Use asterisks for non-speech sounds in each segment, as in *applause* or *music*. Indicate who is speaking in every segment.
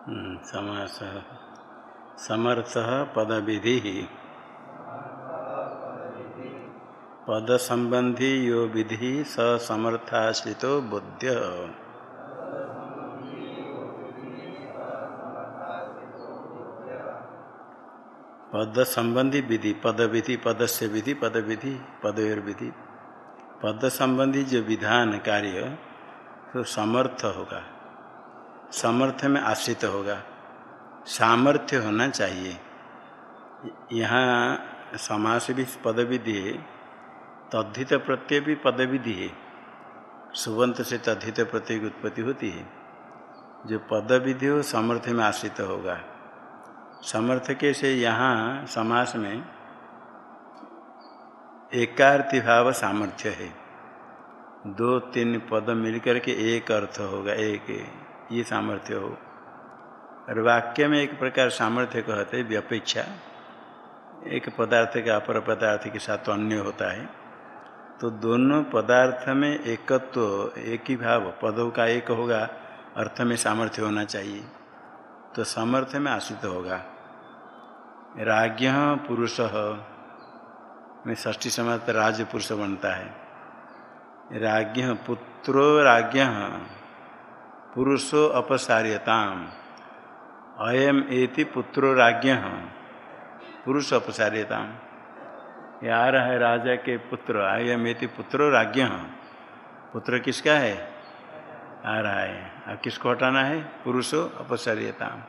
Speaker 1: हम्म, समास समर्थ पद विधि पद संबंधी यो विधि स समर्थाश्रितो बुद्ध पद संबंधी विधि पद विधि पद से विधि पद विधि पदयोर विधि पद संबंधी जो विधान कार्य तो समर्थ होगा। समर्थ में आश्रित होगा। सामर्थ्य होना चाहिए। यहाँ समास भी पद विधि है। तद्धित प्रत्यय भी पद विधि है। सुबंत से तद्धित प्रत्यय की उत्पत्ति होती है। जो पद विधि हो समर्थ में आश्रित होगा। समर्थ के से यहाँ समास में एकार्थी भाव सामर्थ्य है। दो तीन पद मिलकर के एक अर्थ होगा, एक ये सामर्थ्य हो। और वाक्य में एक प्रकार सामर्थ्य कहते व्यपेक्षा। एक पदार्थ का अपर पदार्थ के साथ अन्य होता है। तो दोनों पदार्थ में एकत्व तो एक ही भाव, पदों का एक होगा, अर्थ में सामर्थ्य होना चाहिए। तो सामर्थ्य में आश्रित होगा। राज्ञ पुरुष, में ष्ठी समाज राज पुरुष बनता है। राज्ञ पुत्रो राज्ञ। पुरुषो अपसार्यताम। अयम एति पुत्रो राज्ञ। पुरुष अपसार्यताम। ये आ रहा है राजा के पुत्र। अयम एति पुत्रो राज्ञ। पुत्र किसका है? आ रहा है। अब किसको हटाना है? पुरुषो अपसार्यताम।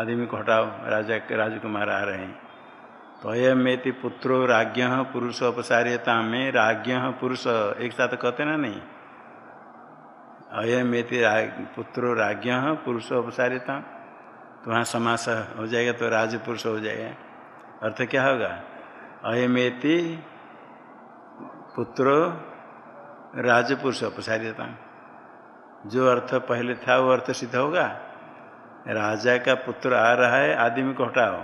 Speaker 1: आदमी को हटाओ राजा राजकुमार आ रहे हैं। तो अयमेति पुत्रो राज्ञ। पुरुष अपसार्यता में राज्ञ। पुरुष एक साथ कहते ना नहीं? अयमेति पुत्रो राज्ञ, पुरुष अपसार्यता तो वहाँ समास हो जाएगा तो राजपुरुष हो जाएगा। अर्थ क्या होगा? अयमेति पुत्रो, राजपुरुष अपसार्यता जो अर्थ पहले था, वो अर्थ सिद्ध होगा? राजा का पुत्र आ रहा है आदमी को हटाओ।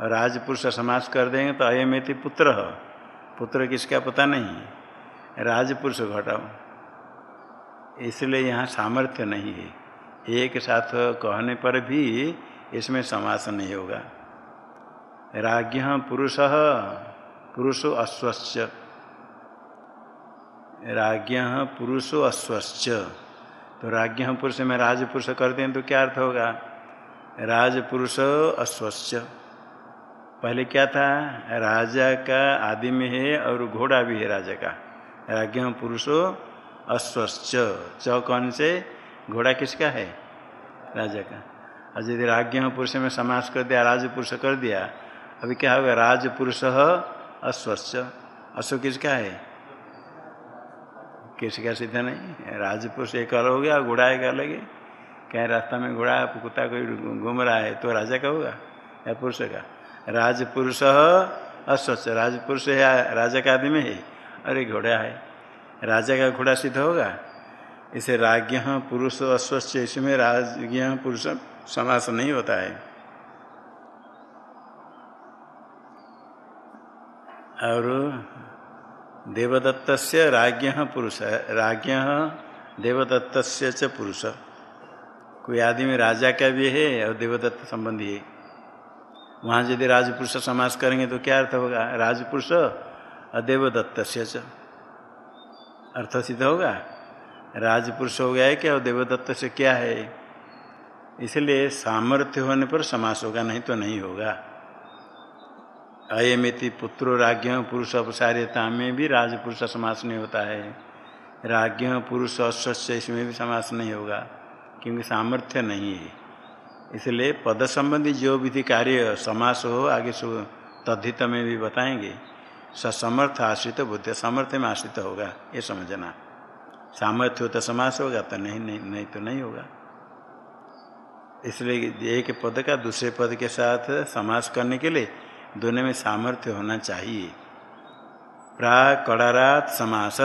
Speaker 1: और राजपुरुष समास कर देंगे तो अयमेति पुत्र हो। पुत्र किसका पता नहीं? राजपुरुष को हटाओ। इसलिए यहाँ सामर्थ्य नहीं है। एक साथ कहने पर भी इसमें समास नहीं होगा। राज्ञ पुरुष, पुरुषो अस्वच्छ। राज्ञ पुरुषो अस्वच्छ। तो राज्ञ पुरुष में राजपुरुष कर दें तो क्या अर्थ होगा? राजपुरुष अस्वच्छ। पहले क्या था? राजा का आदि में है और घोड़ा भी है राजा का। राज्ञ पुरुषो अस्वच्छ च कौन से? घोड़ा किसका है? राजा का। और यदि राज्ञ पुरुष में समास कर दिया राजपुरुष कर दिया, अभी क्या होगा? राजपुरुष अस्वच्छ अश्व किसका है? किसी का सीधा नहीं राजपुरुष एक अलग हो गया, घोड़ा एक अलग है कहीं रास्ता में घोड़ा, कुत्ता कोई घूम रहा है तो राजा का होगा या पुरुष का? राजपुरुष अस्वच्छ राजपुरुष है राजा का आदमी है? अरे घोड़ा है। राजा का घोड़ा सिद्ध होगा? इसे राज्ञ पुरुष अस्वच्छ इसमें राज्ञ पुरुष समास नहीं होता है। और देवदत्त राज्ञ पुरुष, राज्ञ देवदत्त च पुरुष। कोई आदमी राजा का भी है और देवदत्त संबंधी है। वहाँ यदि राजपुरुष समास करेंगे तो क्या अर्थ होगा? राजपुरुष और देवदत्त च। अर्थ सिद्ध होगा? राजपुरुष हो गया है क्या देवदत्त से क्या है? इसलिए सामर्थ्य होने पर समास होगा, नहीं तो नहीं होगा। अयमिति पुत्रो राज्ञ पुरुष अपसार्यता में भी राजपुरुष समास नहीं होता है। राज्ञ पुरुष अस्वच्छ इसमें भी समास नहीं होगा, क्योंकि सामर्थ्य नहीं है। इसलिए पद संबंधी जो विधि कार्य समास हो, आगे सो तद्धित में भी बताएँगे। ससमर्थ आश्रित बुद्ध सामर्थ्य में आश्रित होगा, ये समझना। सामर्थ्य हो तो समास होगा तो नहीं नहीं नहीं तो नहीं होगा। इसलिए एक पद का दूसरे पद के साथ समास करने के लिए दोनों में सामर्थ्य होना चाहिए। प्राक कड़ारात समास।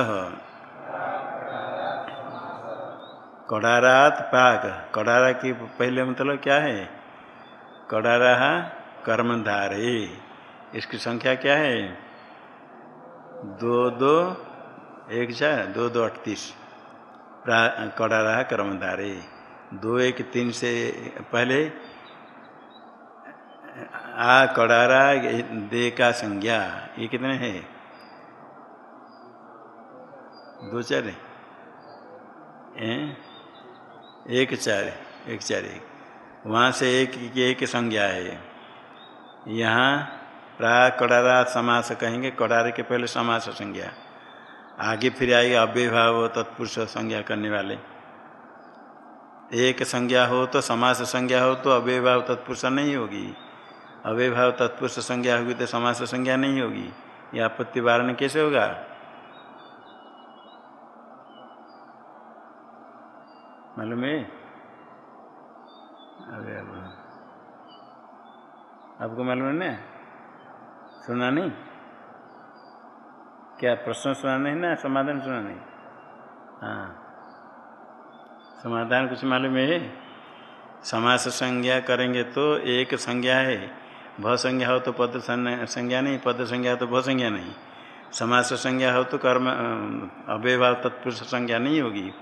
Speaker 1: कड़ारात पाक। कड़ारा की पहले मतलब क्या है? कड़ारा कर्मधारे। इसकी संख्या क्या है? दो दो, एक चार दो दो अड़तीस कड़ा रहा कर्मधारे। दो, एक, तीन से पहले, आ कड़ारा दे का संज्ञा। ये कितने हैं? दो, चार एक चार एक चार, एक। वहाँ से एक एक संज्ञा है। यहाँ प्रा कड़ारा समास कहेंगे कड़ारे के पहले समास संज्ञा। आगे फिर आएगी अव्यभाव तत्पुरुष संज्ञा करने वाले। एक संज्ञा हो तो समास संज्ञा हो तो अव्यभाव तत्पुरुष नहीं होगी। अव्यभाव तत्पुरुष संज्ञा होगी तो समास संज्ञा नहीं होगी। यह आपत्ति वारण कैसे होगा? मालूम है? आपको मालूम है ना? सुना नहीं? क्या प्रश्न सुना नहीं ना? समाधान सुना नहीं? हाँ। समाधान कुछ मालूम है? समास संज्ञा करेंगे तो एक संज्ञा है। भ संज्ञा हो तो पद संज्ञा नहीं, पद संज्ञा हो तो भ संज्ञा नहीं। समास संज्ञा हो तो कर्म अव्यभाव तत्पुरुष संज्ञा नहीं होगी।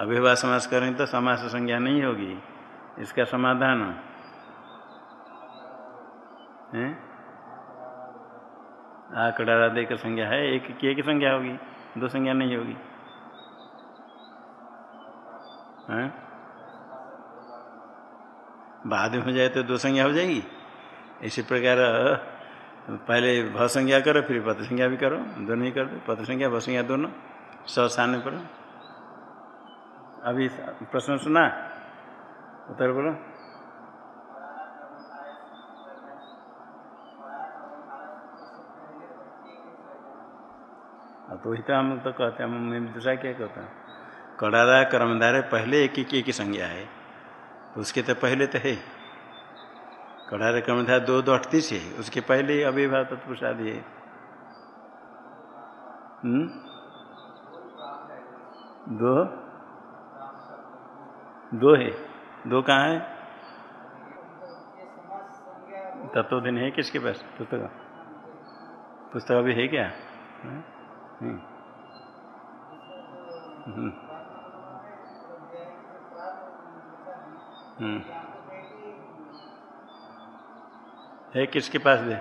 Speaker 1: अव्यभाव समास करेंगे तो समास संज्ञा नहीं होगी। इसका समाधान। है? आकड़ा देकर संज्ञा है, एक की एक संज्ञा होगी, दो संज्ञा नहीं होगी। है? बाद में हो जाए तो दो संज्ञा हो जाएगी। इसी प्रकार, पहले भ संज्ञा करो, फिर पद संज्ञा भी करो दोनों ही कर दो पद संज्ञा, भ संज्ञा दोनों, सौ स्थान पर। अभी प्रश्न सुना? उत्तर बोलो। तो वही तो हम तो कहते हैं दूसरा क्या कहता हूँ? कड़ारा कर्मधार पहले एक ही की संज्ञा है। तो उसके तो पहले तो है। कड़ारा कर्मधार दो दो अड़तीस है। उसके पहले ही अभिभाव तत्पुरुष आदि है। हम्म? दो? दो है। दो कहाँ है? तत्वदिन है किसके पास? पुस्तक। पुस्तक अभी है क्या? है? हम्म। हम्म। है किसके पास दे?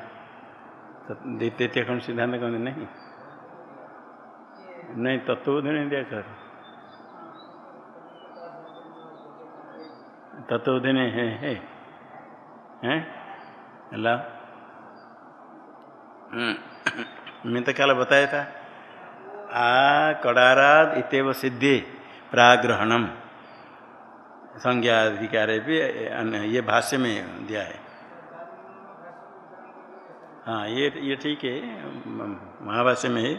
Speaker 1: देते थे कौन सिद्धांत कौन नहीं। नहीं तत्व नहीं दिया कर तत्वोधन है है। हैं? अल्लाह। *coughs* मैं तो कल बताया था? आ कड़ाराद इतव सिद्धि प्राग्रहणम। संज्ञाधिकार भी ये भाष्य में दिया है। हाँ ये ये ठीक है महाभाष्य में है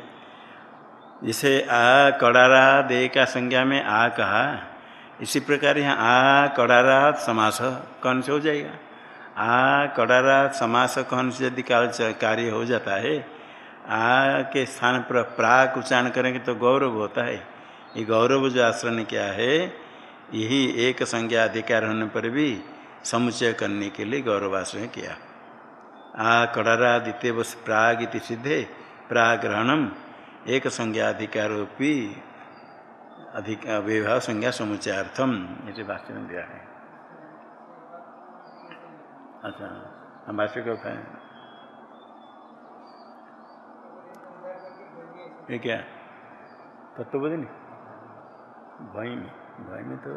Speaker 1: जिसे आ कड़ारा दे का संज्ञा में आ कहा, इसी प्रकार यहाँ आ कड़ारा समास कौन से हो जाएगा? आ कड़ारा समास कौन से यदि कार्य हो जाता है आ के स्थान पर प्राक उच्चारण करेंगे तो गौरव होता है। ये गौरव जो आश्रय क्या है, यही एक संज्ञा अधिकार होने पर भी समुचय करने के लिए गौरवाश्रय किया। आ कड़रा द्वितीय बस प्राग इति सिद्धे, प्राग्रहणम, एक संज्ञा अधिकारोपी अधिक विवाह संज्ञा समुचयार्थम ये भाष्य में दिया है। अच्छा हम भाष्य को ये क्या? तत्वबोधिनी भई में भई में तो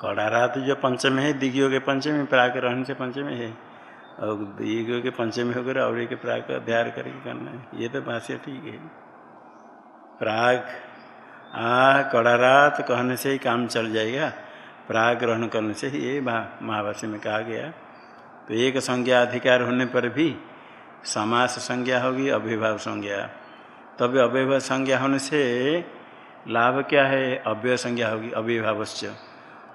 Speaker 1: कड़ारा तो जो पंचम है दिग्यो के पंचमी प्राग रहने से पंचम है। और दिग्यो के पंचमी होकर और एक प्राग का अध्ययन करके करना है। ये तो भाष्य ठीक है। प्राग आ कड़ा रात कहने से ही काम चल जाएगा। प्राग ग्रहण करने से ही ये महाभाष्य में कहा गया। तो एक संज्ञा अधिकार होने पर भी समास संज्ञा होगी अभिभाव संज्ञा। तभी अव्यय संज्ञा होने से लाभ क्या है? अव्यय संज्ञा होगी अभिभावश्य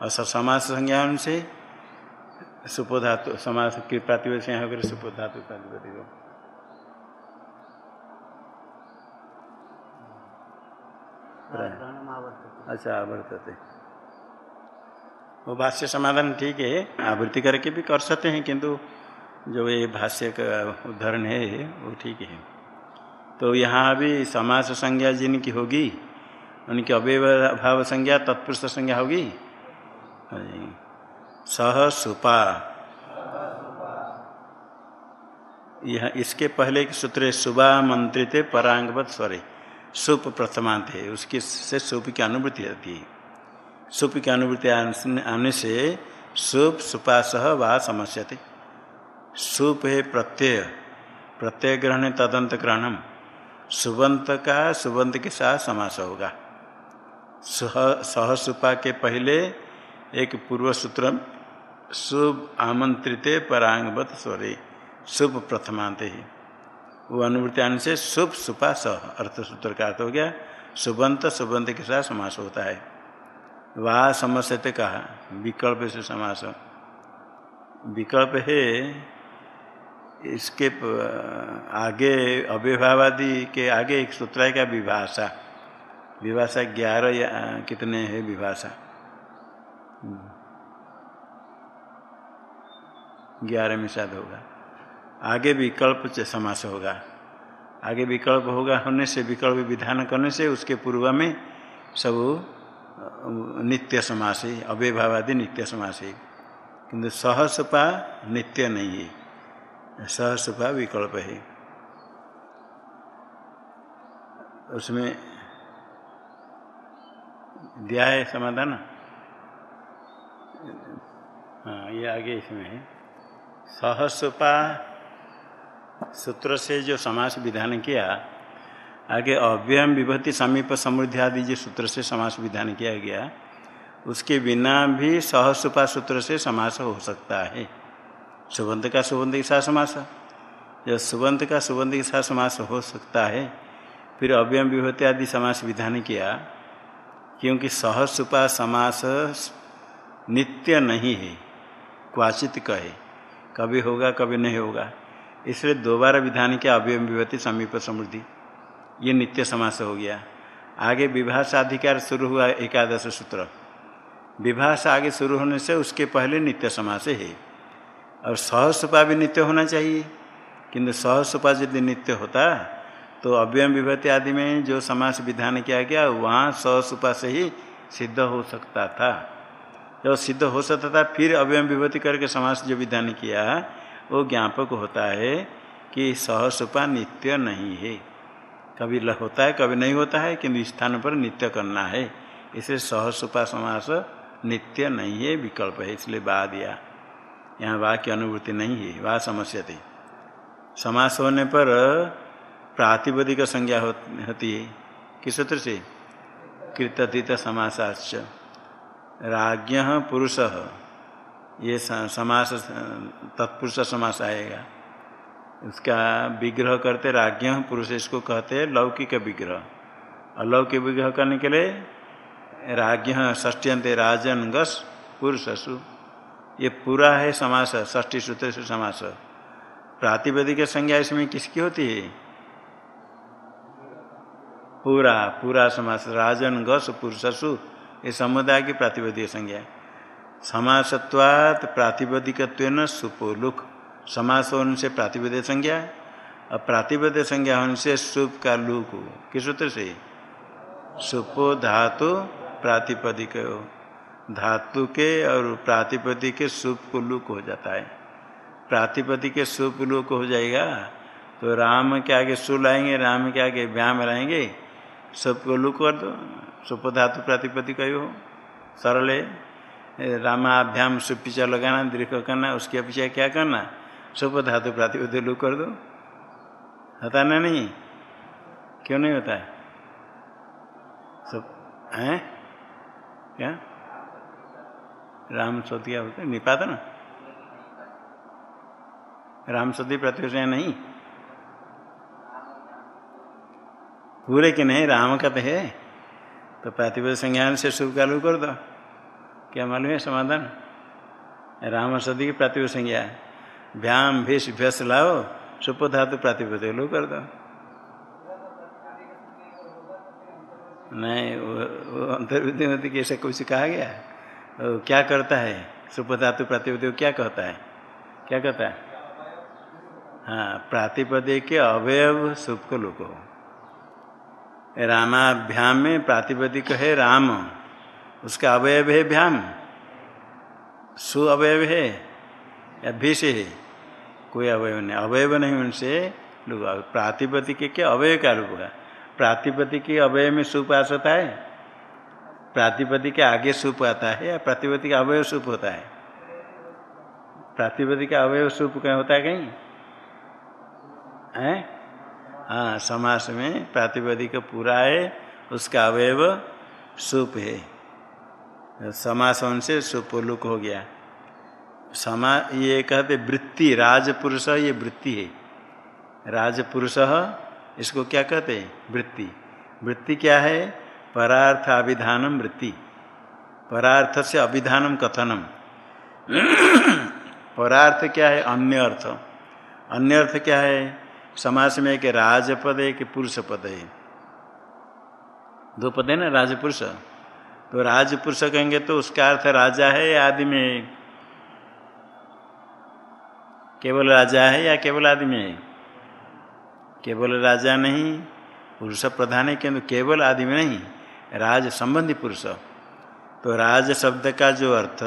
Speaker 1: और समास संज्ञा होने से सुपोधातु, समास की प्रातिपद से होकर सुपोधातु प्रातिपति अच्छा आवर्तते। वो भाष्य समाधान ठीक है, आवृत्ति करके भी कर सकते हैं, किंतु जो ये भाष्य का उदाहरण है, वो ठीक है। तो यहाँ भी समास संज्ञा जिनकी होगी, उनकी अव्यय भाव संज्ञा, तत्पुरुष संज्ञा होगी? सह सुपा। यह इसके पहले के सूत्र सुबह मंत्रित परांगवत स्वरे सुप प्रथमांत है उसकी से सुप की अनुभूति आती है। सुप की अनुभूति आने से सुप, सुपा, सह, व समस्या सुप है प्रत्यय। प्रत्यय ग्रहण तदंत ग्रहणम। सुबंत का सुबंत के साथ समास होगा। सह सुपा के पहले एक पूर्व सूत्र शुभ आमंत्रित परांगवत स्वरे, शुभ प्रथमांत ही। वो अनुवृत्ति से शुभ सुपा सह, अर्थ सूत्र का अर्थ हो गया सुबंत सुबंत के साथ समास होता है। वाह समस्या कहा, विकल्प से समास। विकल्प है इसके आगे अव्यभावादि के आगे एक सूत्र है क्या विभाषा। विभाषा ग्यारह या कितने है विभाषा? ग्यारह में शायद होगा। आगे विकल्प समास होगा। आगे विकल्प होगा होने से, विकल्प विधान करने से, उसके पूर्व में सब नित्य समास है नित्य समास है। किंतु सहसपा नित्य नहीं है। सहसपा विकल्प है। उसमें दिया है समाधान। हाँ ये आगे इसमें है। सहसपा सूत्र से जो समास विधान किया, आगे अव्ययम विभूति समीप समृद्धि आदि जो सूत्र से समास विधान किया गया, उसके बिना भी सहसुपा सूत्र से समास हो सकता है। सुबंध का सुबंध के साथ समास जब सुबंध का सुबंध के साथ समास हो सकता है, फिर अव्यम विभूति आदि समास विधान किया, क्योंकि सहसुपा समास नित्य नहीं है, क्वाचित कहे। कभी होगा, कभी नहीं होगा। इसलिए दोबारा विधान के अव्यम विभूति समीप समृद्धि। ये नित्य समास हो गया। आगे विभाषा अधिकार शुरू हुआ एकादश सूत्र। विभाषा आगे शुरू होने से उसके पहले नित्य समास है। और सहसुपा भी नित्य होना चाहिए। किंतु सहसुपा यदि नित्य होता तो अव्यम विभूति आदि में जो समास विधान किया गया, वहाँ सहसुपा से ही सिद्ध हो सकता था। जब सिद्ध हो सकता था, फिर अव्यम विभूति करके समास जो विधान किया, वो ज्ञापक होता है कि सहसुपा नित्य नहीं है। कभी होता है, कभी नहीं होता है, किंतु स्थान पर नित्य करना है। इसे सहसुपा समास नित्य नहीं है, विकल्प है, इसलिए बा दिया यहाँ वाह की अनुभूति नहीं है वाह समस्या थी। समास होने पर प्रातिपदिक संज्ञा हो, होती है। किस सूत्र से? कृततीत समासाच राज्ञ पुरुष। ये समास तत्पुरुष समास आएगा। उसका विग्रह करते राज्ञ पुरुष इसको कहते हैं लौकिक विग्रह। अलौकिक विग्रह करने के लिए राज्ञ ष्टियंत राजन गस ये पूरा है समास ष्टी सूत्र से समास। प्रातिपदिक संज्ञा इसमें किसकी होती है? पूरा पूरा समास, राजन, गस पुरुषसु ये समुदाय की प्रातिपदिक संज्ञा। है समासत्वात प्रातिपदिक सुपोलुक समास होने से प्रातिपदिक संज्ञा, और प्रातिपदिक संज्ञा होने से सुप का लुक। किस सूत्र से? सुपो धातु प्रातिपदिक। धातु के और प्रातिपदिक के सुप को लुक हो जाता है। प्रातिपदिक के सुप लुक हो जाएगा तो राम के आगे सु लाएँगे, राम के आगे व्याम लाएँगे, सुप को लुक कर दो। सुप धातु प्रातिपदिक हो सरल है। रामाभ्याम सुपिचा लगाना, दीर्घ करना, उसके अपेक्षा क्या करना? सुप धातु प्रातिपद लू कर दो। होता ना नहीं? क्यों नहीं होता? है सब हैं? क्या? राम क्या होते निपात ना? राम सती प्रतिष्ठा नहीं? पूरे के नहीं राम का तो है। तो प्रतिपद संज्ञान से शुभ कालू कर दो। क्या मालूम है समाधान? राम सदी की प्रातिपद संज्ञा भ्याम भेष भ्यस लाओ सुप धातु प्रातिपद लू कर दो। नहीं वो, वो अंतर्विधि कैसे कुछ कहा गया? क्या करता है? सुप धातु प्रातिपद क्या कहता है? क्या कहता है? हाँ प्रातिपदे के अवयव सुप को लोग रामाभ्याम में प्रातिपदिक है राम। उसका अवयव है भ्याम। सु अवयव है या भी से है? कोई अवयव नहीं। अवयव नहीं उनसे प्रातिपतिक के अवयव का रूप का प्रातिपति के अवयव में सुप आ सकता है? प्रातिपति के आगे सुप आता है या प्रातिपति का अवयव सुप होता है? प्रातिपति का अवयव सुप कहीं होता है कहीं? है? हाँ समास में प्रातिपदिक पूरा है, उसका अवयव सुप है। समास से सुपुलुक हो गया। समा, ये कहते वृत्ति, राजपुरुष, ये वृत्ति है। राजपुरुष, इसको क्या कहते हैं? वृत्ति। वृत्ति क्या है? परार्थ अभिधानम वृत्ति। परार्थ से अभिधानम कथनम। परार्थ क्या है? अन्य अर्थ अन्य अर्थ क्या है? समाज में एक राजपद है, एक पुरुष पद है। दो पद है ना? राजपुरुष। तो राजपुरुष कहेंगे तो उसका अर्थ राजा है या आदि में केवल राजा है या केवल आदमी है? केवल राजा नहीं, पुरुष प्रधान है, किंतु केवल आदमी नहीं। राज संबंधी पुरुष। तो राज शब्द का जो अर्थ,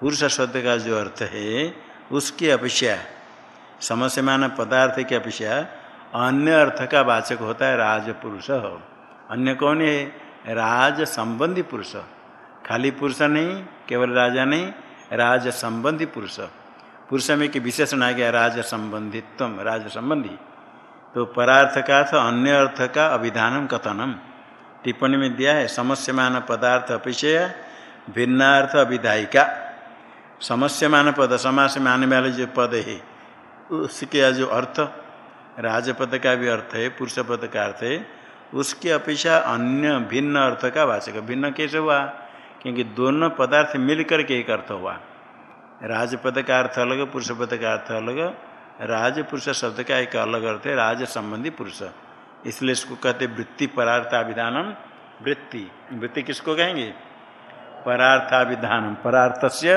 Speaker 1: पुरुष शब्द का जो अर्थ है, उसकी अपेक्षा समस्यमान पदार्थ की अपेक्षा, अन्य अर्थ का वाचक होता है राज पुरुष अन्य कौन है? राज संबंधी पुरुष। खाली पुरुष नहीं, केवल राजा नहीं राज संबंधी पुरुष। पुरुष में कि विशेषण आ गया राज संबंधित्व राज संबंधी तो परार्थ का अर्थ, अन्य अर्थ का अभिधानम कथनम। टिप्पणी में दिया है, समस्यमान पदार्थ अपेक्षा भिन्नार्थ अभिधायिका। समस्यमान पद समास में आने वाले जो पद है, उसके जो अर्थ, राजपद का भी अर्थ है पुरुष पद का अर्थ है, उसकी अपेक्षा अन्य भिन्न अर्थ का वाचक। भिन्न कैसे हुआ? क्योंकि दोनों पदार्थ मिल करके एक अर्थ हुआ। राजपद का अर्थ अलग पुरुष पद का अर्थ अलग राज पुरुष शब्द का एक अलग अर्थ है राज संबंधी पुरुष। इसलिए इसको कहते वृत्ति परार्थाभिधानम वृत्ति। वृत्ति किसको कहेंगे? परार्थाभिधानम। परार्थ से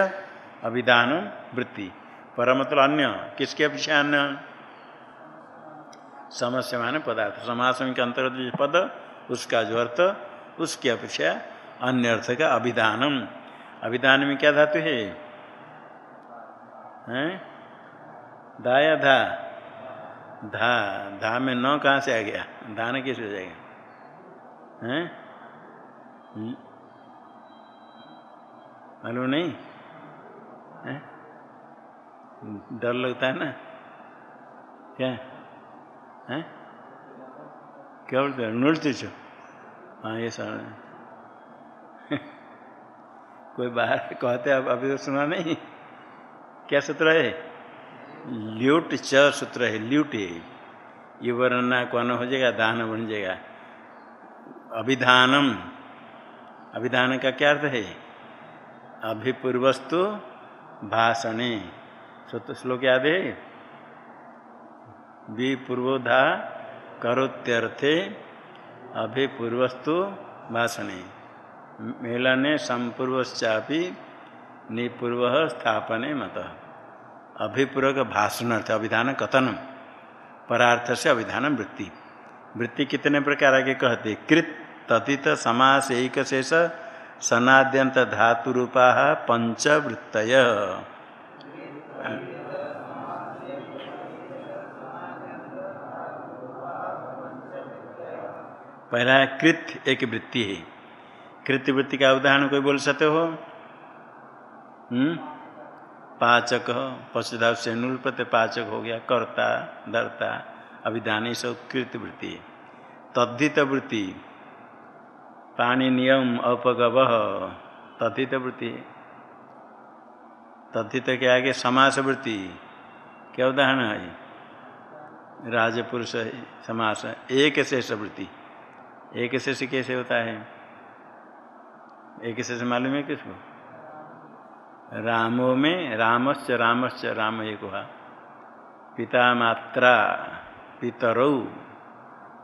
Speaker 1: अभिधानम वृत्ति। पर मतलब अन्य। किसके अपेक्षा अन्य? समस्या माने पदार्थ। समास के अंतर्गत पद, उसका जो अर्थ, उसकी अपेक्षा अन्य अर्थ का अभिधानम। अभिधान में क्या धातु है? हैं? दाया धा धा धा में न कहाँ से आ गया? धान कैसे हो जाएगा? हैं? मालूम नहीं? है? डर लगता है ना? क्या? है? क्या बोलते हैं? नृत्य छो। हाँ ये सर *laughs* कोई बाहर कहते अब अभी तो सुना नहीं? क्या सूत्र है? ल्यूट च सूत्र है, ल्यूट है। ये वर्णना कौन हो जाएगा, दान बन जाएगा। अभिधानम। अभिधान का क्या अर्थ है? अभिपूर्वस्तु भाषणे। सत्य श्लोक याद है? विपूर्वोधा करोत्यर्थे अभिपूर्वस्तु भाषणे। मेलने संपूर्वश्चापि निपूर्व स्थापने मत। अभिपूर्वक भाषण अर्थ अभिधान कथनम, परार्थ से अभिधान वृत्ति। वृत्ति कितने प्रकार आगे कहते, कृत तथित समास, एक शेष, सनाद्यंत, धातु रूपा पंचवृत्त पहला कृत एक वृत्ति है। कृत वृत्ति का उदाहरण कोई बोल सकते हो? हम्म? पाचक पशुधा से नूलपत पाचक हो गया, कर्ता, धरता, अभिधान से उत्कृत वृत्ति। तद्धित वृत्ति। पाणी नियम अपगव। तद्धित वृत्ति। तद्धित के आगे समास वृत्ति। क्या उदाहरण है? राजपुरुष है समास, एक शेष वृत्ति। एक शेष कैसे होता है? एक शेष मालूम है किसको? रामो में रामश्च रामश्च राम एक हुआ। पिता मात्रा, पितरौ।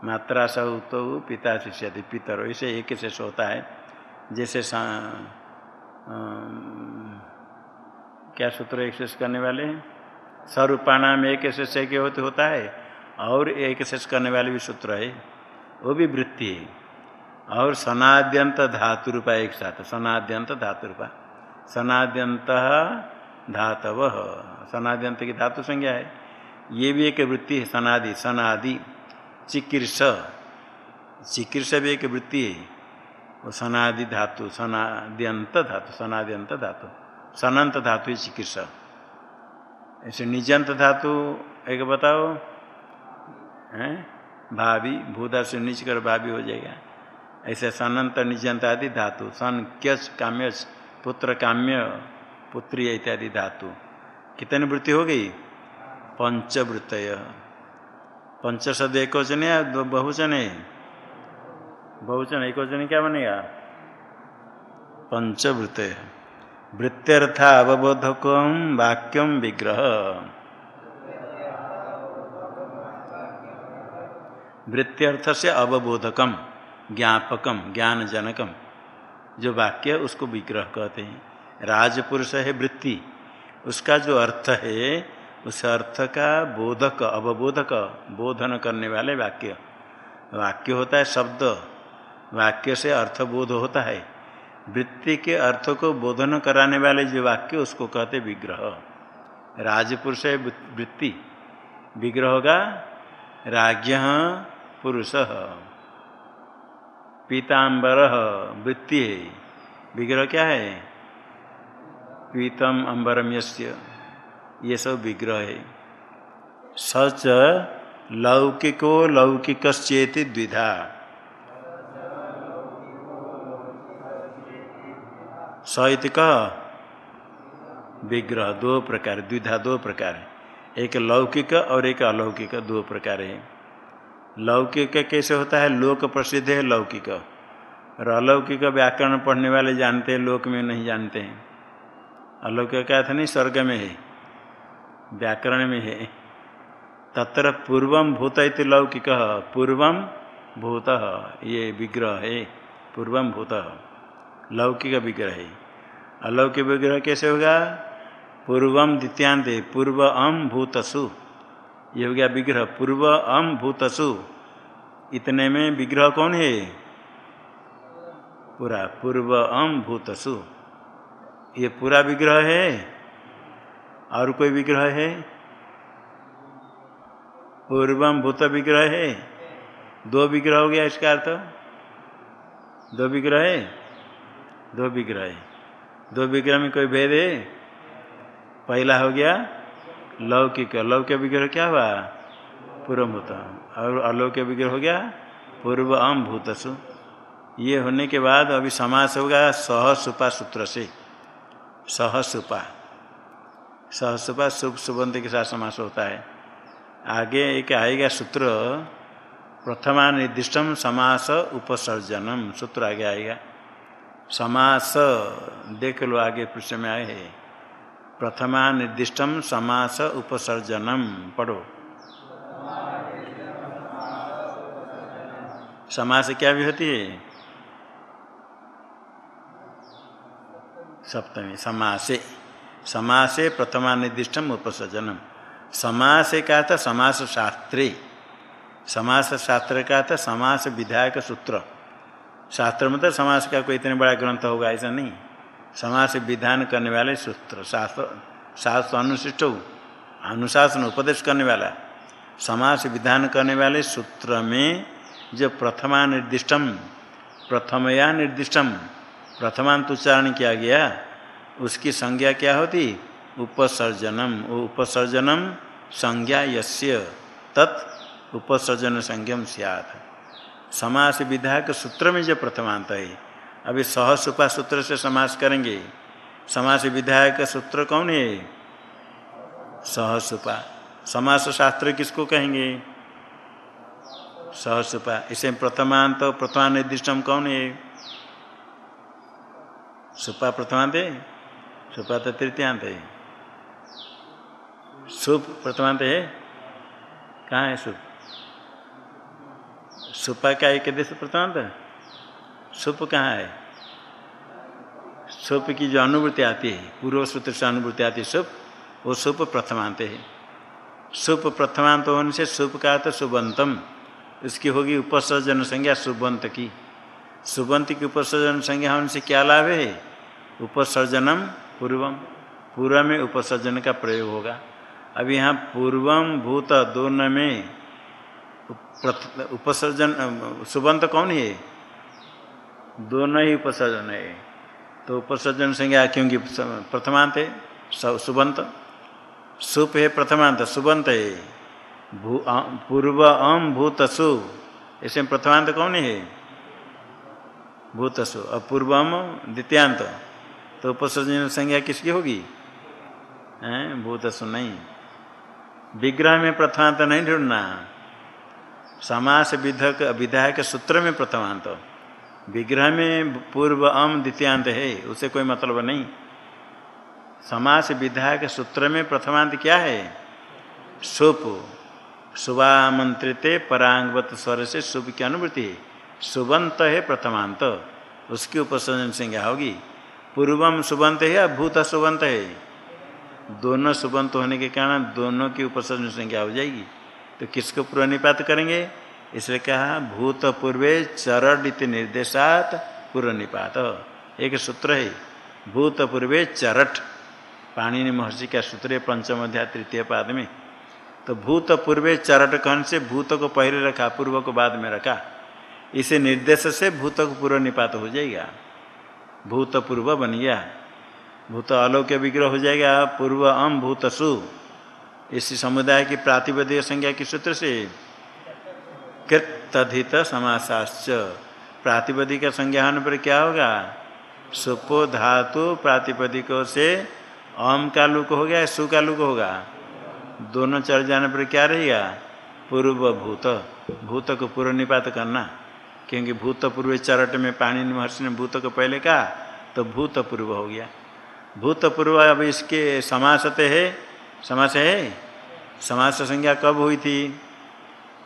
Speaker 1: मात्रा सौ तो पिता शिष्य पितरौ। इसे एक शेष होता है। जैसे क्या सूत्र एक्सेस करने वाले हैं? स्वरूपाणा में एक शेष के होते होता है, और एक शेष करने वाले भी सूत्र है। वो भी वृत्ति है। और सनाद्यंत धातु रूपा एक साथ, सनाद्यंत धातु रूपा सनाद्यंत धातव। सनाद्यंत की धातु संज्ञा है। ये भी एक वृत्ति है, सनादि सनादि, चिकीर्ष। चिकीर्ष भी एक वृत्ति है। वो सनादि धातु सनाद्यंत धातु सनाद्यंत धातु। सनंत धातु चिकीर्ष। ऐसे निजंत धातु, एक बताओ, हैं? भाभी भूधा से नीच कर भाभी हो जाएगा। ऐसे सनंत निजंत आदि धातु सन क्यच काम्य पुत्र काम्य पुत्री इत्यादि धातु। कितनी वृत्ति हो गई? पंचवृत्त पंच शब्द एक वचन या बहुवचन है एक वचन क्या बनेगा? पंचवृत्त वृत्त्यर्थ अवबोधक वाक्यम विग्रह। वृत्त्यर्थ से अवबोधकम ज्ञापकम ज्ञान जनकम जो वाक्य उसको विग्रह कहते हैं। राजपुरुष है वृत्ति। उसका जो अर्थ है, उस अर्थ का बोधक, अवबोधक, बोधन करने वाले वाक्य। वाक्य होता है शब्द। वाक्य से अर्थबोध होता है। वृत्ति के अर्थ को बोधन कराने वाले जो वाक्य, उसको कहते विग्रह। राजपुरुष है वृत्ति। विग्रह होगा राज्य पुरुष। पीताम्बर वृत्ति है। विग्रह क्या है? पीतम अम्बरम ये सब विग्रह है। सच लौकिको लौकिकश्चेति द्विधा। सहित कह, विग्रह दो प्रकार, द्विधा दो प्रकार एक लौकिक और एक अलौकिक दो प्रकार है। लौकिक कैसे होता है? लोक प्रसिद्ध है लौकिक। और अलौकिक व्याकरण पढ़ने वाले जानते हैं, लोक में नहीं जानते हैं। अलौकिक का अर्थ नहीं, स्वर्ग में है, व्याकरण में है। तत्र पूर्वम भूत इति लौकिक पूर्वम भूत, ये विग्रह है पूर्वम भूत। लौकिक विग्रह है। अलौकिक विग्रह कैसे होगा? पूर्वम द्वितीयांत, पूर्व अम भूतसु। ये हो गया विग्रह पूर्व अम भूतसु। इतने में विग्रह कौन है? पूरा पूर्व अम भूतसु। ये पूरा विग्रह है? और कोई विग्रह है? पूर्वम भूत विग्रह है? दो विग्रह हो गया इसका अर्थ। दो विग्रह है? दो विग्रह है। दो विग्रह में कोई भेद है? पहला हो गया लौकिक लौकिक विग्रह क्या हुआ? पूर्व भूत और अलौकिक विग्रह हो गया? पूर्व अम भूतसु ये होने के बाद अभी समास होगा सहसुपा सूत्र से। सहसुपा। सहसुपा शुभ सुबंध के साथ समास होता है। आगे एक आएगा सूत्र प्रथमा निर्दिष्टम समास उपसर्जनम। सूत्र आगे आएगा। समास, देख लो आगे पृष्ठ में आए है। प्रथमा निर्दिष्टम समास उपसर्जनम पढ़ो। समास क्या भी होती है सप्तमी। समासे। समासे प्रथमा निर्दिष्टम उपसर्जनम समास का था समास शास्त्रे। समास शास्त्र का था समास विधायक सूत्र। शास्त्र मतलब समास का कोई इतने बड़ा ग्रंथ होगा, ऐसा नहीं। समाज विधान करने वाले सूत्र, शास्त्र शास्त्र अनुशिष्ट अनुशासन उपदेश करने वाला। समाज विधान करने वाले सूत्र में जो प्रथमा निर्दिष्टम, प्रथमया निर्दिष्टम प्रथमांत उच्चारण किया गया, उसकी संज्ञा क्या होती? उपसर्जनम उपसर्जनम संज्ञा यस्य, तत् उपसर्जन संज्ञम सियात। समास विधायक सूत्र में जो प्रथमांत है अभी सहसुपा सूत्र से समास करेंगे। समास विधायक सूत्र कौन है? सहसुपा। समास शास्त्र किसको कहेंगे? सहसुपा। इसे प्रथमांत तो प्रथमा निर्दिष्टम कौन है? सुपा प्रथमांत है? सुपा तो तृतीयांत है। सुप प्रथमांत है? कहाँ है सुप? सुपा का एक देश प्रथमांत सुप कहाँ है? सुप की जो अनुभूति आती है, पूर्व सूत्र से अनुभूति आती है सुप, वो सुप प्रथमांत है। सुप प्रथमांत होने से सुप का तो सुबंतम। उसकी होगी उपसर्जन संज्ञा सुबंत की। सुबंत की उपसर्जन संज्ञा होने से क्या लाभ है? उपसर्जनम पूर्वम। पूर्व में उपसर्जन का प्रयोग होगा। अब यहाँ पूर्वम भूत दोनों में उपसर्जन सुबंत कौन है? दोनों ही उपसर्जन है। तो उपसर्जन संज्ञा क्योंकि प्रथमांत है? सुबंत। सुप है प्रथमांत, सुबंत है। भू पूर्व अम भूत सु ऐसे प्रथमांत कौन है? भूतसु। और पूर्वम द्वितीयांत। तो उपसर्जन संज्ञा किसकी होगी? भूतसु नहीं। विग्रह में प्रथमांत नहीं ढूंढना। समास विधक विधायक सूत्र में प्रथमांत। विग्रह में पूर्व अम द्वितीयांत है, उसे कोई मतलब नहीं। समास विधायक सूत्र में प्रथमांत क्या है? सुप शुभामंत्रित परांगवत स्वर से शुभ की अनुभूति है। सुबंत है प्रथमांत। उसकी उपसर्जन संज्ञा होगी? पूर्वम सुबंत है या भूत सुबंत है। दोनों सुबंत होने के कारण दोनों की उपसर्जन संज्ञा हो जाएगी। तो किसको पूर्व करेंगे? इसलिए कहा, भूत पूर्वे इति निर्देशात पूर्व निपात एक सूत्र है, भूत पूर्वे चरठ। पाणिनि महर्षि का सूत्र है, पंचम अध्याय, तृतीय पाद में। तो भूत पूर्वे चरट कहन से भूत को पहले रखा, पूर्व को बाद में रखा। इसे निर्देश से भूत को पूर्व निपात हो जाएगा। भूत पूर्व बन गया। भूत अलौक्य विग्रह हो जाएगा, पूर्व अम भूत सु इसी समुदाय की प्रातिपदिक संज्ञा के सूत्र से कृतधित समासाश्च प्रातिपदिक होने पर क्या होगा सुपो धातु प्रातिपदिकों से अम का लुक हो गया सु का लुक होगा दोनों चढ़ जाने पर क्या रहेगा पूर्व भूत भूत को पूर्व निपात करना क्योंकि भूतपूर्व चरट में पानी महर्षि ने भूत को पहले कहा तो भूतपूर्व हो गया भूतपूर्व अब इसके समासते है समास है समास संज्ञा कब हुई थी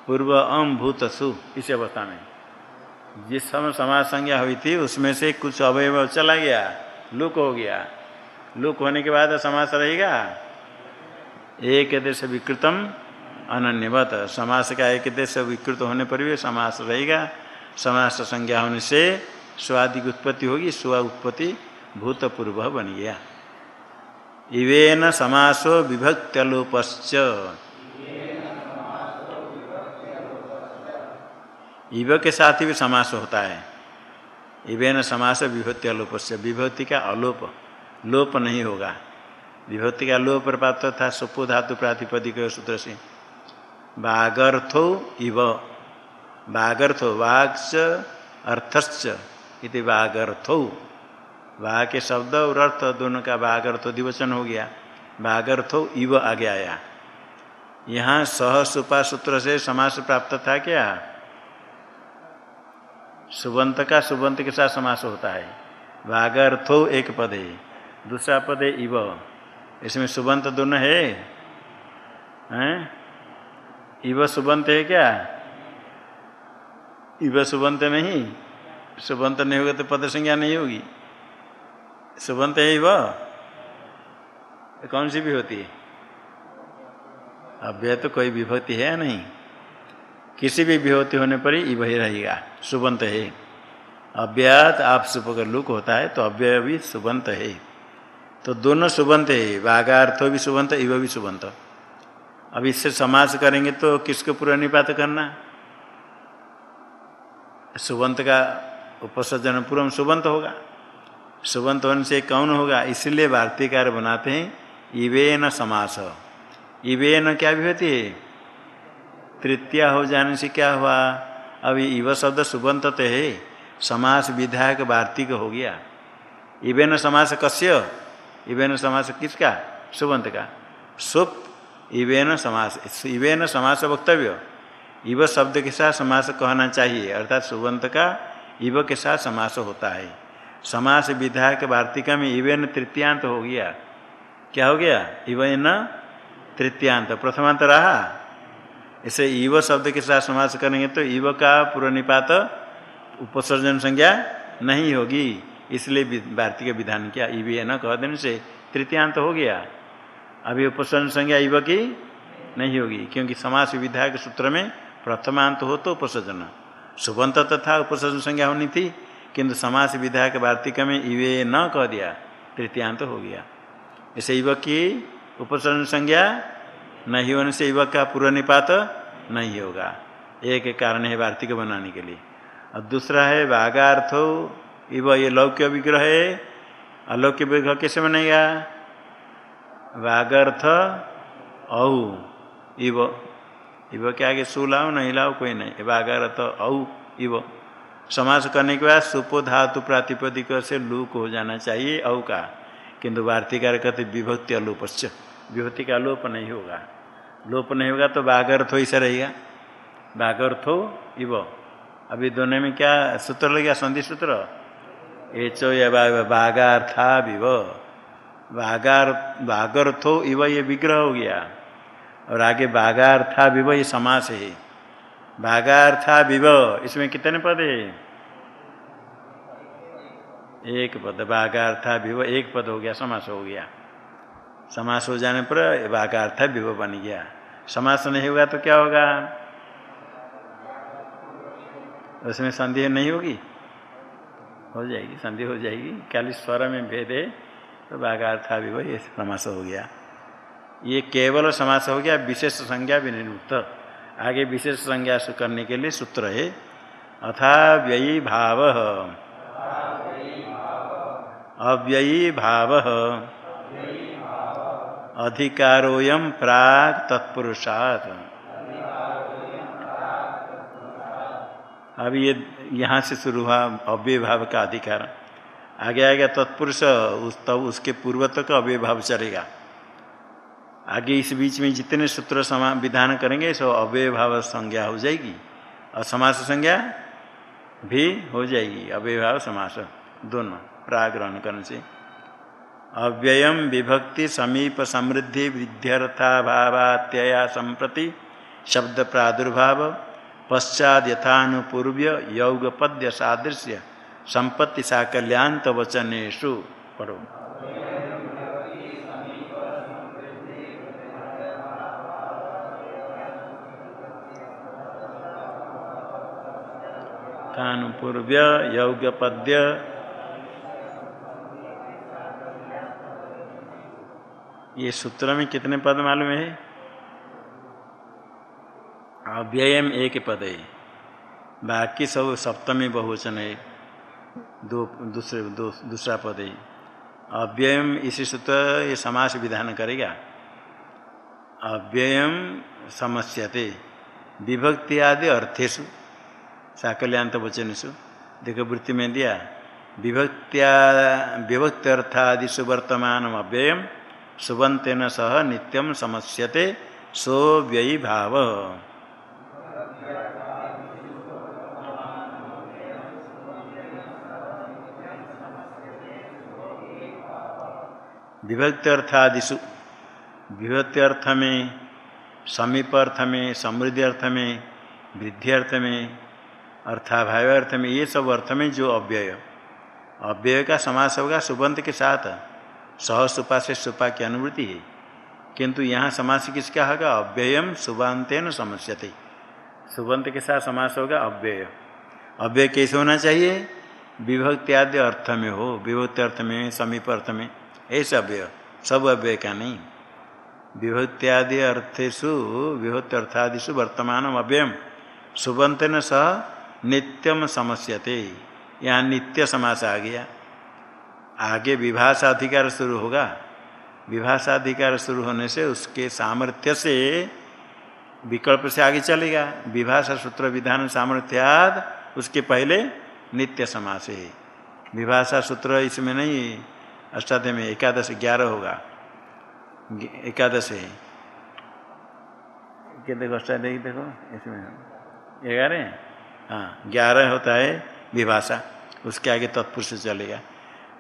Speaker 1: पूर्व अम भूत सु इस अवस्था में जिस समय समाज संज्ञा हुई थी, उसमें से कुछ अवयव चला गया, लुक हो गया। लुक होने के बाद समास रहेगा। एक देश विकृतम, अनन्यवत। समास का एक देश विकृत होने पर भी समास रहेगा। समास संज्ञा होने से स्वादि की उत्पत्ति होगी, स्व उत्पत्ति भूतपूर्व बन गया। इवेन समासो विभक्त्यलोपश्च। इव के साथ भी समास होता है। इवेन समास विभूति विभक्ति अलोपस्य विभक्ति का अलोप। लोप नहीं होगा। विभक्ति का लोप प्राप्त था सुपो धातु प्रातिपदिक सूत्र से। बागर्थो इव। बागर्थो वाक्स अर्थश्च इति बागर्थो। वाघ के शब्द और अर्थ दोनों का बागर्थो दिवचन हो गया। बागर्थो इव आगे आया। यहाँ सह सुपा सूत्र से समास प्राप्त था क्या? सुबंत का सुबंत के साथ समास होता है। बागर्थो एक पद है दूसरा पद है इव। इसमें सुबंत दोनों है। हैं? इव सुबंत है क्या? इव सुबंत नहीं। सुबंत नहीं होगा तो पद संज्ञा नहीं होगी। सुबंत है इव? कौन सी भी होती है? अव्यय तो कोई विभक्ति है या नहीं। किसी भी विभूति होने पर ही वही रहेगा। सुबंत है। अव्यत आप सुप का लुक होता है तो अव्यय भी सुबंत है। तो दोनों सुबंत है। बाघार्थ भी सुबंत, इव भी सुबंत। अब इससे समास करेंगे तो किसको पूरा निपात करना? सुबंत का उपसर्जन पूर्व सुबंत होगा। सुबंत होने से कौन होगा? इसलिए भारतीयकार बनाते हैं इवे न समास। इवे न क्या भी होती है? तृतीया हो जाने से क्या हुआ? अभी इव शब्द सुबंत तो है। समास विधायक वार्तिक हो गया। इवे न समास कस्य? इवे न समास किसका? सुबंत का। सुप इवेन समास इवेन समास वक्तव्य। इव शब्द के साथ समास कहना चाहिए, अर्थात सुबंत का इव के साथ समास होता है। समास विधायक वार्तिका में इवेन तृतीयांत हो गया। क्या हो गया? इवेन तृतीयांत। प्रथमांत रहा। इसे इव शब्द के साथ समास करेंगे तो इव का पूर्वनिपात उपसर्जन संज्ञा नहीं होगी। इसलिए भारतीय विधान किया? इवे न? कह देने से तृतीयांत हो गया। अभी उपसर्जन संज्ञा इव की नहीं होगी, क्योंकि समास विधायक सूत्र में प्रथमांत हो तो उपसर्जन। सुबंत तथा उपसर्जन संज्ञा होनी थी, किंतु समास विधायक वार्तिक में इवे न कह दिया, तृतीयांत तो हो गया। ऐसे युवक की उपसर्जन संज्ञा नहीं होने से युवक का पूर्व निपात नहीं होगा। एक कारण है वार्तिक बनाने के लिए। और दूसरा है बाघार्थो इव ये लौक्य विग्रह है। अलौक्य विग्रह कैसे बनेगा? वागर्थ औ, इव। इव आगे सु लाओ, नहीं लाओ, कोई नहीं। वागर्थ औ, इव। समास करने के बाद सुपो धातु प्रातिपदिक से लूक हो जाना चाहिए औ का। किंतु वार्तिकार कहते विभक्ति अलोपश्च विभक्ति का लोप नहीं होगा। लोप नहीं होगा तो बागर्थो ऐसा रहेगा। बागर्थो इव। अभी दोनों में क्या सूत्र लगेगा संधि सूत्र? एचो या बागार्था विव बागार, बागर्थो इव ये विग्रह हो गया। और आगे बागार्था विव ये समास है। बागार्था विव इसमें कितने पद है? एक पद बागार्था विव एक पद हो गया, समास हो गया। समास हो जाने पर बागार्था विव बन गया। समास नहीं होगा तो क्या होगा? उसमें संधि नहीं होगी? हो जाएगी संधि हो जाएगी। खाली स्वर में भेद है तो बाघार्था भी वही समास हो गया। ये केवल समास हो गया विशेष संज्ञा विनिरुक्त आगे विशेष संज्ञा करने के लिए सूत्र है अथा व्ययी भाव। अव्ययी भाव। अधिकारोयम प्राग तत्पुरुषात्। अब ये यहाँ से शुरू हुआ अव्यभाव का अधिकार। आगे आएगा तत्पुरुष, उस तब उसके पूर्व तक अव्यय भाव चलेगा। आगे इस बीच में जितने सूत्र समा विधान करेंगे, सो अव्यभाव संज्ञा हो जाएगी। और समास संज्ञा भी हो जाएगी अव्यभाव समास, दोनों प्राग्रहण करने से। अव्ययम विभक्ति समीप समृद्धि विध्यर्था संप्रति शब्द प्रादुर्भाव पश्चात यथानुपूर्व्य यौगपद्य सादृश्य संपत्ति साकल्यात वचनेशु पढ़ो। पूर्व्य यौगपद्य ये सूत्र में कितने पद मालूम है? अव्ययम एक पद है। बाकी सब सप्तमी बहुवचन है। दो, दूसरे, दो, दूसरा पद है। अव्ययम इसी सूत्र ये समास विधान करेगा। अव्ययम समस्यते। विभक्ति आदि अर्थेशु साकल्यांत वचनसु देखो वृत्ति में दिया। विभक्त्या विभक्ति अर्थादिशु वर्तमान अव्ययम। सुबंतेन सह नित्यम समस्यते, सो व्ययी भाव। विभक्ति अर्थादिशु विभक्ति अर्थ में समीप अर्थ में समृद्धि अर्थ में वृद्धि अर्थ में अर्थाभाव अर्थ में ये सब अर्थ में जो अव्यय। अव्यय का समास होगा सुबंत के साथ। सह सुपा से सुपा की अनुभूति है। किंतु यहाँ समास किसका होगा? अव्ययम सुबांतेन समस्यते। सुबंत के साथ समास होगा अव्यय। अव्यय कैसे होना चाहिए? विभक्ति आदि अर्थ में हो, विभक्ति अर्थ में, समीप अर्थ में। ऐसा अव्यय, सब अव्यय का नहीं। विभक्त्यादि अर्थेशु विभक्ति अर्थादिशु वर्तमान अव्ययम। न सह नित्यम समस्यते। यहाँ नित्य समास आ गया। आगे विभाषा अधिकार शुरू होगा। विभाषा अधिकार शुरू होने से उसके सामर्थ्य से विकल्प से आगे चलेगा। विभाषा सूत्र विधान सामर्थ्याद उसके पहले नित्य समास है। विभाषा सूत्र इसमें नहीं अष्टाध्याय में एकादश ग्यारह होगा। एकादश है। देखो अष्टाध्याय देखो, इसमें ग्यारह हाँ। ग्यारह होता है विभाषा। उसके आगे तत्पुरुष चलेगा।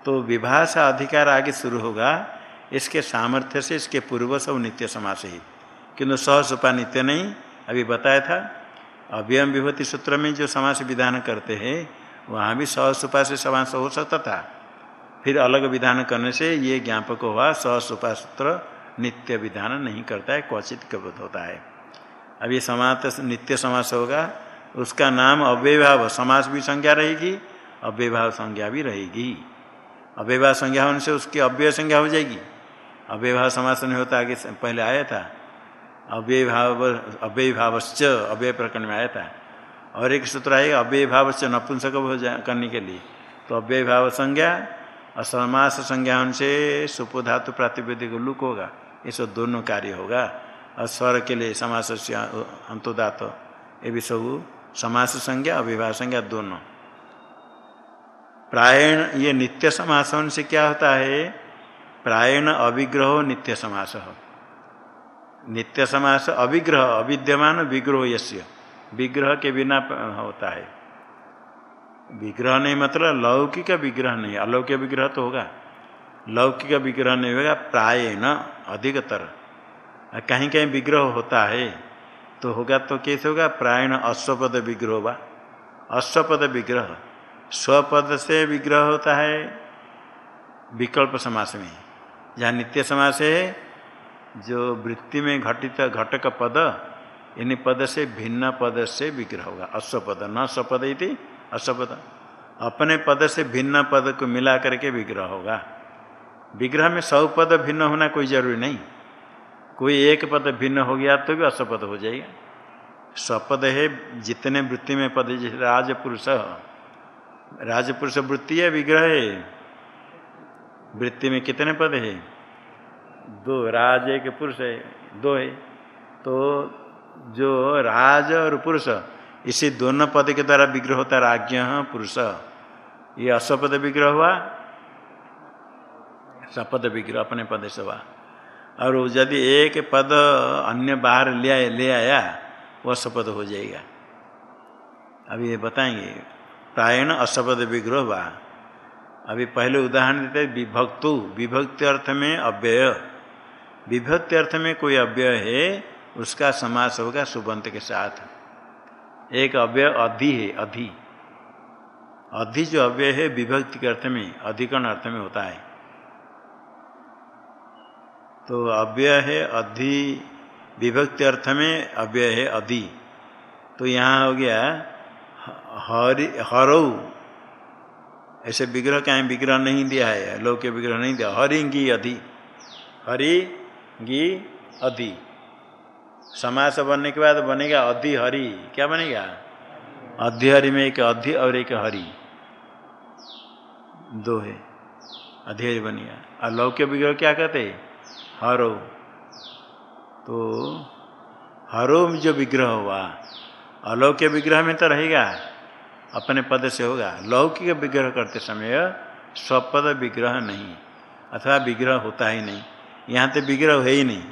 Speaker 1: तो विभाषा अधिकार आगे शुरू होगा। इसके सामर्थ्य से, इसके पूर्व सब नित्य समास ही। किंतु सहसुपा नित्य नहीं, अभी बताया था। अव्ययम विभूति सूत्र में जो समास विधान करते हैं, वहाँ भी सहसुपा से समास हो सकता था। फिर अलग विधान करने से ये ज्ञापक हुआ, सहसुपा सूत्र नित्य विधान नहीं करता है, क्वचित कबत होता है। अब ये समास नित्य समास होगा, उसका नाम अव्यभाव समास भी संज्ञा रहेगी अव्यभाव संज्ञा भी रहेगी। अव्यभाव संज्ञा होने से उसकी अव्यय संज्ञा हो जाएगी। अव्यभाव समास नहीं होता आगे पहले आया था। अव्यभाव अव्यभावश्च अव्यय प्रकरण में आया था। और एक सूत्र आएगा अव्यभावश्च नपुंसक हो करने के लिए। तो अव्यभाव संज्ञा और समास संज्ञा से सुपोधातु प्रातिपदिक लुक होगा। ये सब दोनों कार्य होगा। और स्वर के लिए समास से अंतोदात ये भी सब समास संज्ञा अविवाह संज्ञा दोनों। प्रायण, ये नित्य समास से क्या होता है? प्रायण अविग्रह, नित्य समास। नित्य समास अविग्रह, अविद्यमान विग्रह यश्य विग्रह के बिना होता है। विग्रह नहीं मतलब लौकिक विग्रह नहीं, अलौकिक विग्रह तो होगा। लौकिक विग्रह नहीं होगा प्राय न अधिकतर कहीं कहीं विग्रह होता है तो होगा तो कैसे होगा? प्रायण अश्वपद विग्रह होगा अश्वपद विग्रह। स्वपद से विग्रह होता है, विकल्प समास में। जहाँ नित्य समास है, जो वृत्ति में घटित घटक पद, इन पद से भिन्न पद से विग्रह होगा। अश्वपद न स्वपद इति अश्वपद अपने पद से भिन्न पद को मिला करके विग्रह होगा। विग्रह में सौ पद भिन्न होना कोई ज़रूरी नहीं। कोई एक पद भिन्न हो गया तो भी अश्वपद हो जाएगा। स्वपद है जितने वृत्ति में पद, जैसे राजपुरुष। राजपुरुष वृत्ति है विग्रह है? वृत्ति में कितने पद है? दो, राज एक, पुरुष है, दो है। तो जो राज और पुरुष, इसी दोनों पद के द्वारा विग्रह होता है, राज्ञ, पुरुष। ये असपद विग्रह हुआ? सपद विग्रह, अपने पद से हुआ। और यदि एक पद अन्य बाहर ले ले आया वह सपद हो जाएगा। अभी ये बताएँगे प्रायण असपद विग्रह हुआ अभी पहले उदाहरण देते विभक्तु। विभक्ति अर्थ में अव्यय। विभक्ति अर्थ में कोई अव्यय है, उसका समास होगा सुबंत के साथ। एक अव्यय अधि है, अधि। अधि जो अव्यय है, विभक्ति के अर्थ में, अधिकरण अर्थ में होता है। तो अव्यय है अधि, विभक्ति अर्थ में अव्यय है अधि। तो यहाँ हो गया हरि हरऊ ऐसे विग्रह कहीं विग्रह नहीं दिया है, लोक के विग्रह नहीं दिया। हरिंगी अधि, हरि गी अधि। समास बनने के बाद बनेगा अधि हरि। क्या बनेगा? अधि हरि में एक अधि और एक हरि। दो है। अधि हरि और लौक्य विग्रह क्या कहते हरो। तो हरो में जो विग्रह हुआ अलौक्य विग्रह में तो रहेगा। अपने पद से होगा। लौकिक विग्रह करते समय स्वपद विग्रह नहीं। अथवा विग्रह होता ही नहीं। यहाँ तो विग्रह है ही नहीं।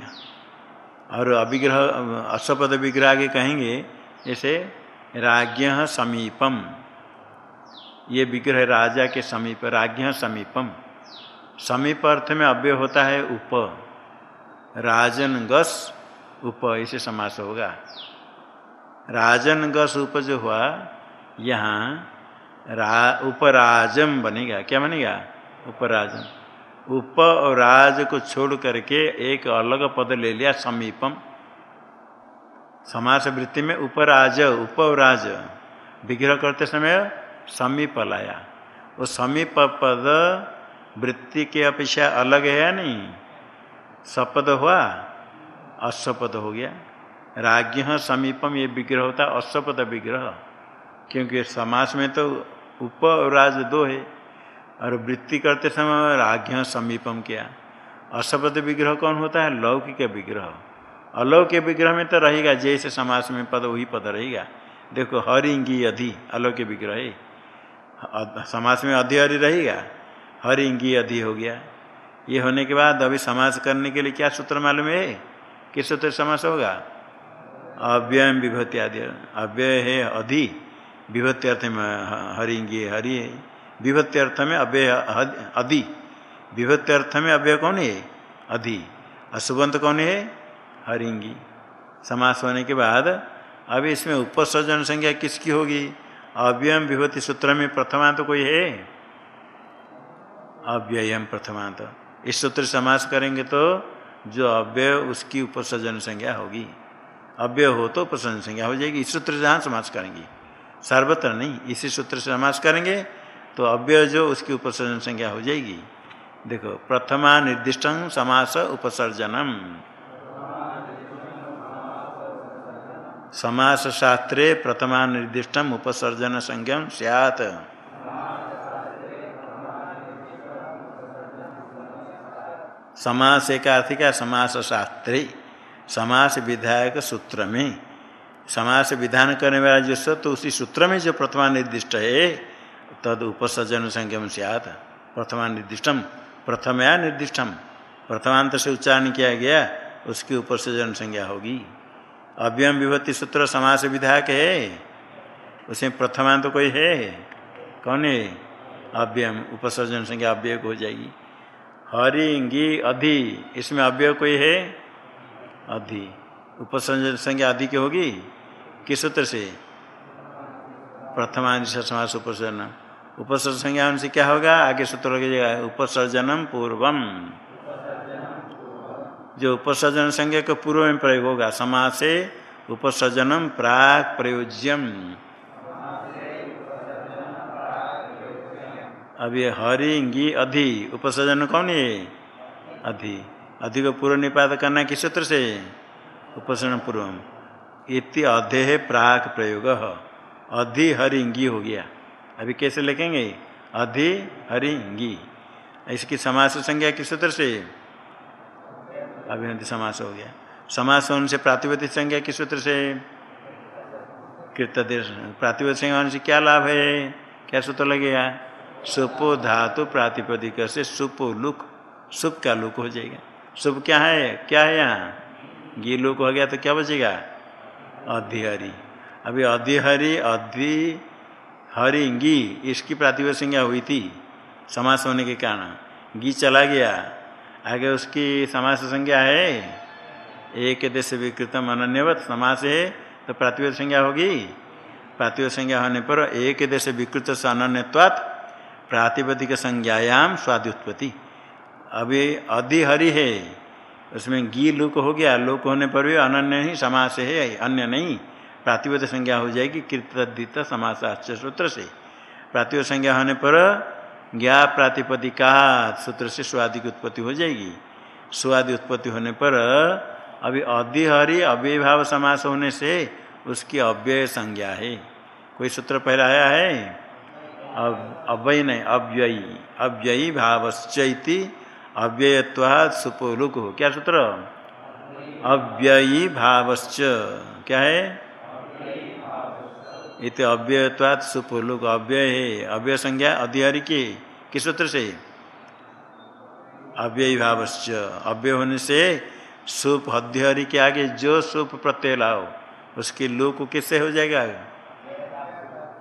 Speaker 1: और अविग्रह अश्वपद विग्रह आगे कहेंगे, जैसे राज्ञ समीपम। ये विग्रह राजा के समीप, राज्ञ समीपम। समीप अर्थ में अव्यय होता है उप। राजन गस उप, इसे समास होगा। राजन गस उप जो हुआ, यहाँ रा, उपराजम बनेगा। क्या बनेगा? उपराजम। उप और राज को छोड़ करके एक अलग पद ले लिया, समीपम। समास वृत्ति में उपराज, उप और राज। विग्रह करते समय समीप लाया। वो समीप पद वृत्ति के अपेक्षा अलग है या नहीं? सपद हुआ? अश्वपद हो गया। राज्य समीपम ये विग्रह होता है अश्वपद विग्रह। क्योंकि समास में तो उप और राज दो है। और वृत्ति करते समय राज्ञ समीपम किया। असपद विग्रह कौन होता है? लौकिक विग्रह। अलौकिक विग्रह में तो रहेगा, जैसे समास में पद, वही पद रहेगा। देखो, हरिंगी अधि, अलौकिक विग्रह है। समास में अधि हरि रहेगा, हरिंगी अधि हो गया। ये होने के बाद अभी समास करने के लिए क्या सूत्र मालूम है? किस सूत्र समास होगा? अव्यय विभूति आदि। अव्यय है अधि। विभत्ति अर्थ में हरिंगी हरि है। विभत्ति अर्थ में अव्यय अधि। विभत्ति अर्थ में अव्यय कौन है? अधि। अशुभंत कौन है? हरिंगी। समास होने के बाद अब इसमें उपसर्जन संज्ञा किसकी होगी? अव्ययम विभूति सूत्र में प्रथमांत कोई है? अव्ययम प्रथमांत। इस सूत्र समास करेंगे तो जो अव्यय उसकी उपसर्जन संज्ञा होगी। अव्यय हो तो उपसर्जन संज्ञा हो जाएगी। इस सूत्र जहाँ समास करेंगे। सर्वत्र नहीं, इसी सूत्र से समास करेंगे तो अव्यय जो उसकी उपसर्जन संज्ञा हो जाएगी। देखो, प्रथमा निर्दिष्ट समास उपसर्जनम। समास शास्त्रे प्रथमा निर्दिष्ट उपसर्जन संज्ञा सियात। समास एक आर्थिका समास शास्त्री समास विधायक सूत्र में। समास विधान करने वाला जो सत्य तो उसी सूत्र में जो प्रथमा निर्दिष्ट है, तद उपसर्जन संज्ञम सियात, प्रथमा निर्दिष्टम, प्रथमया निर्दिष्टम। प्रथमांत से उच्चारण किया गया, उसकी उपसर्जन संज्ञा होगी। अव्यम विभक्ति सूत्र समास विधायक है, उसमें प्रथमांत कोई है। कौन है? अव्यम उपसर्जन संज्ञा अव्यय हो जाएगी। हरिंगी अधि, इसमें अव्यय कोई है? अधि उपसर्जन संज्ञा अधि की होगी? किस सूत्र से? प्रथमांश, समास उपसर्जन उपसर्जन संज्ञा से क्या होगा? आगे सूत्र लगेगा उपसर्जनम पूर्वम। जो उपसर्जन संज्ञा को पूर्व में प्रयोग होगा, समास से उपसर्जनम प्राक प्रयोज्यम। ये हरिंगी अधि। उपसर्जन कौन है? अधि। अधि को पूर्व निपात करना किस सूत्र से? उपसर्जन पूर्वम। इति अधे प्राक प्रयोग। अधि हरिंगी हो गया। अभी कैसे लिखेंगे? अधि हरिंगी इसकी समास संज्ञा किस सूत्र से? अभिनति समास हो गया। समास होने से प्रातिपदिक संज्ञा किस सूत्र से? कृतदेश। प्रातिपदिक संज्ञा होने से क्या लाभ है? क्या सूत्र लगेगा? सुपो धातु प्रातिपदिक से सुपो लुक सुप का लुक हो जाएगा। सुप क्या है? क्या है यहाँ? गी लुक हो गया तो क्या बचेगा? अधिहरी अभी अधिहरी अधि हरिंगी इसकी प्रातिभ संज्ञा हुई थी? समास होने के कारण। गी चला गया। आगे उसकी समास संज्ञा है? एक देश विकृतम अनन्यवत समास है तो प्रातिभ संज्ञा होगी? प्रातिभ संज्ञा होने पर एक देश विकृत से अनन्यवात प्रातिपदिक संज्ञायाम स्वादुत्पत्ति अभी अधिहरि है। उसमें गी लुक हो गया, लुक होने पर भी अनन्य ही समास है, अन्य नहीं। प्रातिपद संज्ञा हो जाएगी कृतदित समासाच सूत्र से। प्रातिपद संज्ञा होने पर ज्ञा प्रातिपदिका सूत्र से स्वादि की उत्पत्ति हो जाएगी। स्वादि उत्पत्ति होने पर अभी अधिहरि अव्यभाव समास होने से उसकी अव्यय संज्ञा है। कोई सूत्र पहला आया है अव्यय नहीं, अव्ययी अव्ययी भावश्चैती अव्ययत्वाद सुपोलुक हो क्या सूत्र? अव्ययी भावश्च। क्या है? इत अव्ययत्वाद सुपोलुक अव्यय। है अव्यय संज्ञा अधिहरि के। किस सूत्र से? अव्ययी भावश्च। अव्यय होने से सुप अधिहरि के आगे जो सुप प्रत्यय लाओ, उसकी लुक किससे हो जाएगा?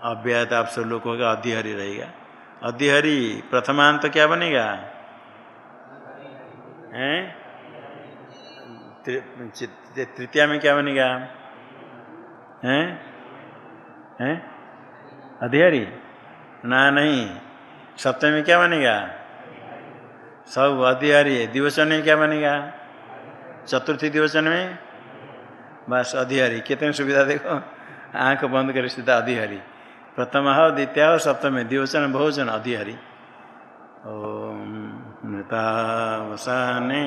Speaker 1: अव्ययता आप सब लोग होगा अधिहरि रहेगा। अधिहरि प्रथमांत तो क्या बनेगा? हैं? तृतीया में क्या बनेगा? हैं? हैं? अधिहरी ना, नहीं। सप्तमी में क्या बनेगा? सब अधिहरी है। दिवचन में क्या बनेगा? चतुर्थी दिवचन में? बस अधिहरी कितने सुविधा देखो। आँख बंद कर सीधा अधिहरी प्रथम हो द्वितीय हो सप्तमी। दिवचन बहुवचन अधिहरी ओम मृतावसाने